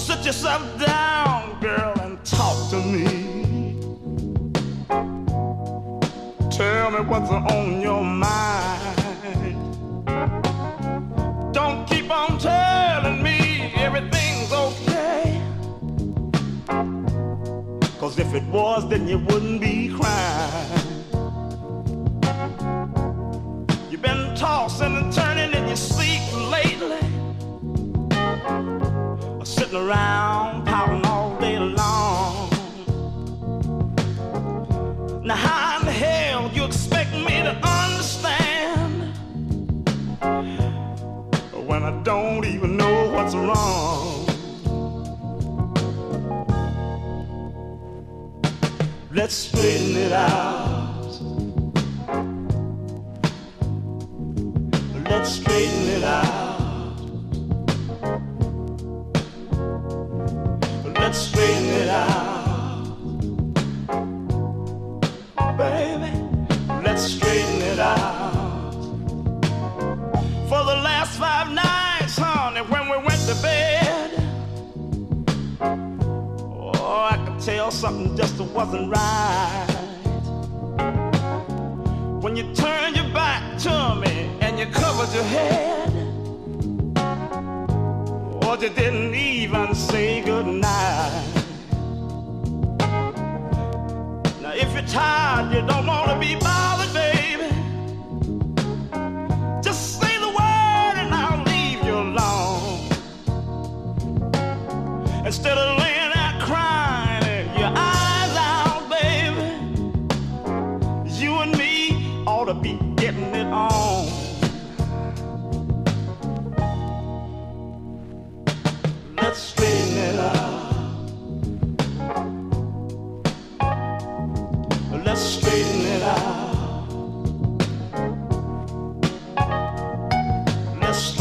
sit yourself down, girl, and talk to me. Tell me what's on your mind. Don't keep on telling me everything's okay. Cause if it was, then you wouldn't be crying. You've been tossing and Sitting around pouting all day long. Now, how in the hell you expect me to understand when I don't even know what's wrong? Let's straighten it out. Let's straighten it out. Let's straighten it out. Baby, let's straighten it out. For the last five nights, honey, when we went to bed, oh, I could tell something just wasn't right. When you turned your back to me and you covered your head, or you didn't even say tired, you don't want to be bothered, baby. Just say the word and I'll leave you alone. Instead of laying there crying, your eyes out, baby. You and me ought to be getting it on. Let's straighten